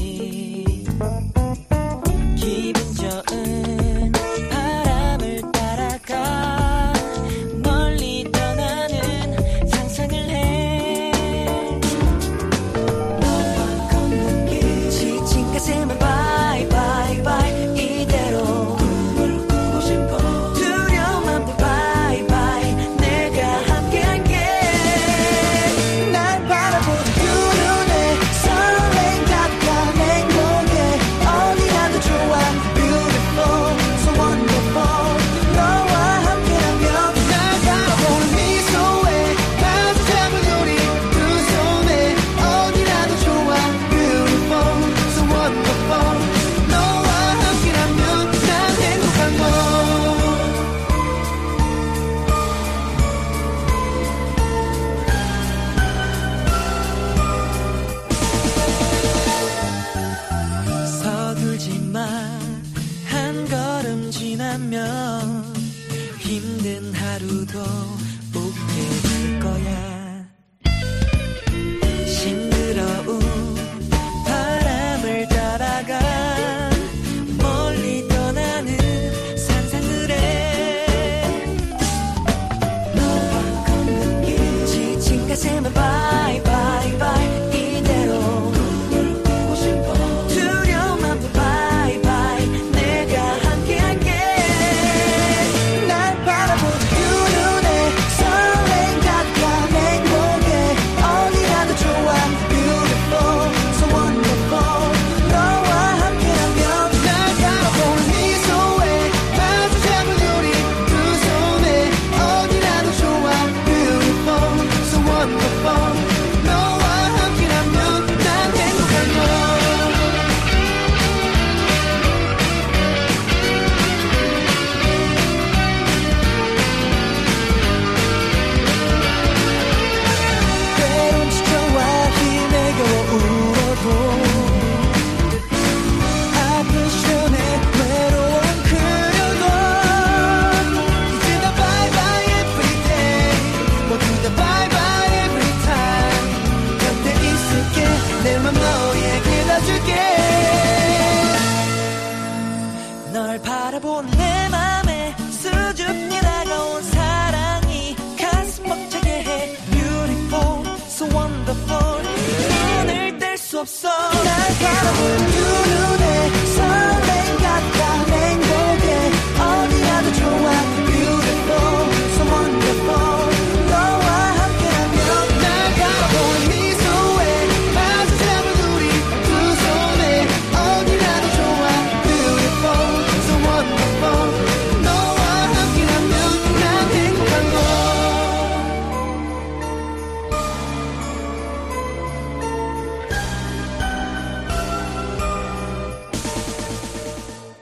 You. 지나면 힘든 하루도 I gotta